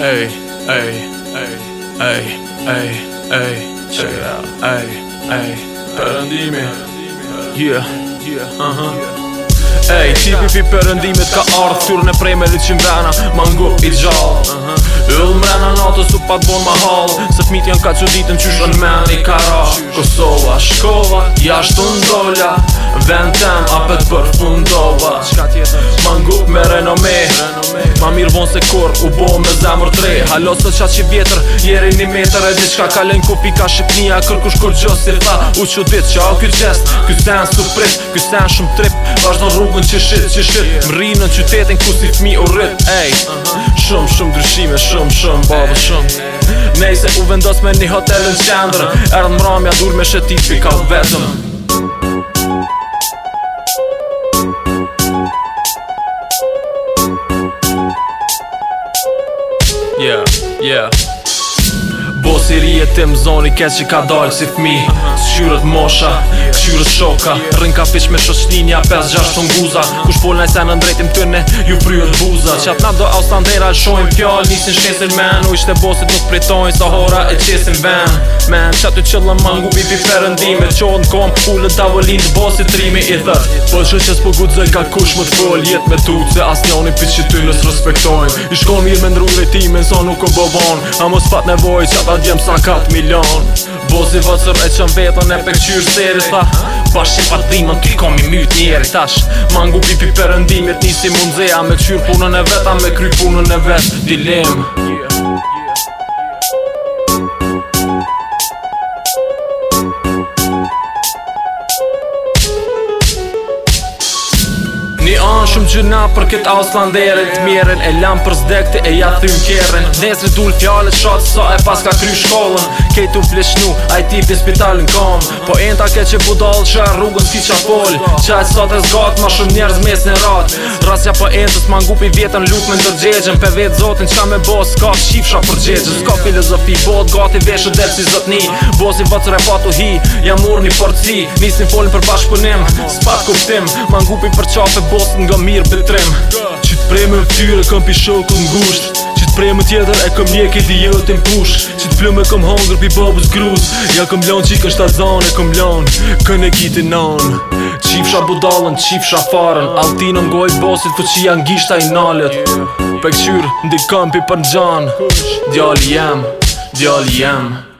Ej, ej, ej, ej, ej, ej, check it out Ej, ej, përëndimi Yeah, yeah, uh-huh yeah. Ej, hey, qipi pi përëndimit ka ardhë Thyrë në prej me rëqim vena ma ngu i gjallë Yll uh -huh. mrena u pat bon ma halë Se thmit janë ka që ditën që shën me një kara Kosova, shkova, jashtë të ndolla Vend tem, apet për fundova Ma ngu me renome Ma mirë vonë se kur U bohë me zemër tre Halo së qatë që vjetër jeri një metër e diqka Kalën ku pika Shqipnia, Kërku shkur gjo se fa U që ditë që au kërë gjest Kërë sen su prit Kërë sen shumë trip Vashdo në rrugën që shit Që shit Më rinë në qytetin Ku si fmi u rrit Ej Shumë shumë dryshime Shumë shumë Babë shumë se u vendos me një hotel në qendrë Erë në mramja dur me shetit Pika u vetëm Yeah, yeah. siri e tim zoni kesh që ka dalë si fmi Këshyrët mosha, këshyrët shoka Rën ka fish me shoshtinja, 5-6 të nguza Kush pol nëjse në ndrejtim tërne, ju fryët buza Qat nga do austandera, shojnë pjall, nisin shkesin men U ishte bosit nuk pritojnë, sa hora e qesin ven Men, qatë të qëllën mangu, bibi ferëndime Qonë kom, ullë të avëllin të bosit trimi i dhët Po që që s'po gudzë, ka kush më t'fëll, jet me tu Se as njoni pis që ty nës respektojnë I shkon mirë me ndru rejtime, sa nuk o bovon A mos pat nevoj, qatë sa 4 milion Bozi vëcër e qëm vetën e për këqyrë seri tha Pash që ty kom i myt njeri tash Mangu pipi për ndimit nisi mund Me këqyrë punën e vetë a me kry punën e vetë Dilemë yeah. shumë gjyna për këtë auslanderin T'mjeren e lam për zdekti e ja thym kjeren Nesri dul fjallet shatë sa e pas ka kry shkollën Kejtu fleshnu, IT bje spitalin kom Po enta ke që budal që e rrugën si qa pol Qa e sot e zgat ma shumë njerëz mes në rat Rasja po entës ma ngupi vjetën lukë me ndërgjegjen Pe vetë zotin qa me bo s'ka shifsha për gjegjen S'ka filozofi, bot gati veshë dhe si zotni Bosi vëcër e patu hi, jam urni forci Nisin folin për bashkëpunim, s'pat kuptim Ma ngupi për qafe botën nga mirë betrem trem Që të prej me ftyre kom pi shoku ngusht Që të prej me tjetër e kom njek i dijetin push Që të plume kom hongër pi babus grus Ja kom lan qik është azan e kom lan Kën e kiti nan Qipsha budalën, qipsha farën Altin në n'gojë bosit fëqia ngishta i nalët Pe këqyr ndi kam pi për në gjan Djali jem, djali jem